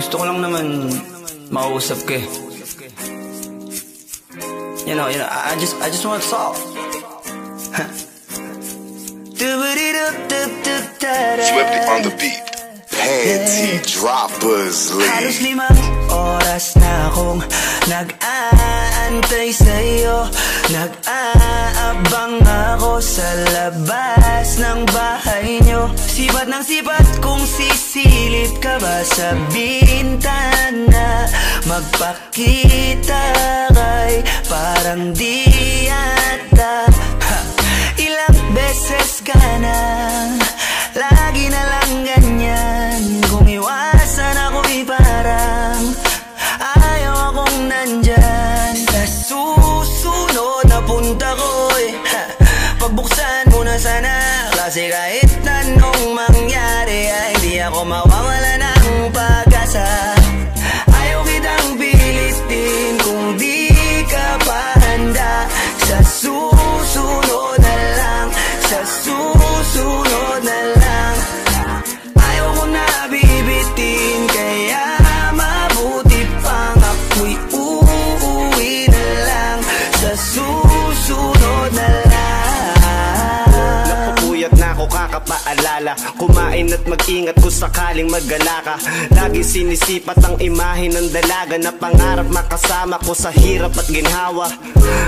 Gusto ko lang naman mausap ka. You know, you know, I just, I just want to talk. Swifty on the beat. Panty droppers Halos league. limang oras na akong nag-aantay sa'yo. Nag-aabang ako sa labas ng bahay nyo Sipat ng sipat kung sisilip ka ba sa bintana. Magpakita kay parang di yata llegaré na ako kakapaalala Kumain at mag-ingat kung sakaling magala ka. Lagi sinisipat ang imahe ng dalaga Na pangarap makasama ko sa hirap at ginhawa.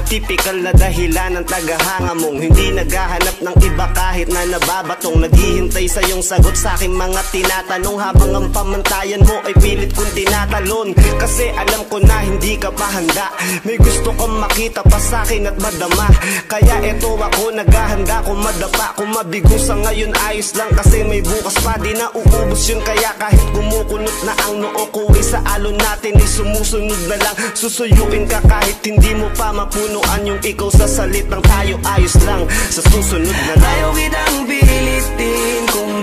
Typical na dahilan ng tagahanga mong Hindi naghahanap ng iba kahit na nababatong Naghihintay sa iyong sagot sa aking mga tinatanong. Habang ang pamantayan mo ay pilit kong tinatalon. Kasi alam ko na hindi ka pa handa. May gusto kang makita pa sa akin at madama. Kaya eto ako naghahanda kung madapa Kung mabigo sa ngayon ngayon ayos lang kasi may bukas pa. Di na uubos yun kaya kahit kumukulot na ang noo ko ay sa alon natin ay sumusunod na lang. Susuyuin ka kahit hindi mo pa mapunuan yung ikaw sa salitang tayo. Ayos lang Sa susunod na lang. Ayaw kitang pilitin kung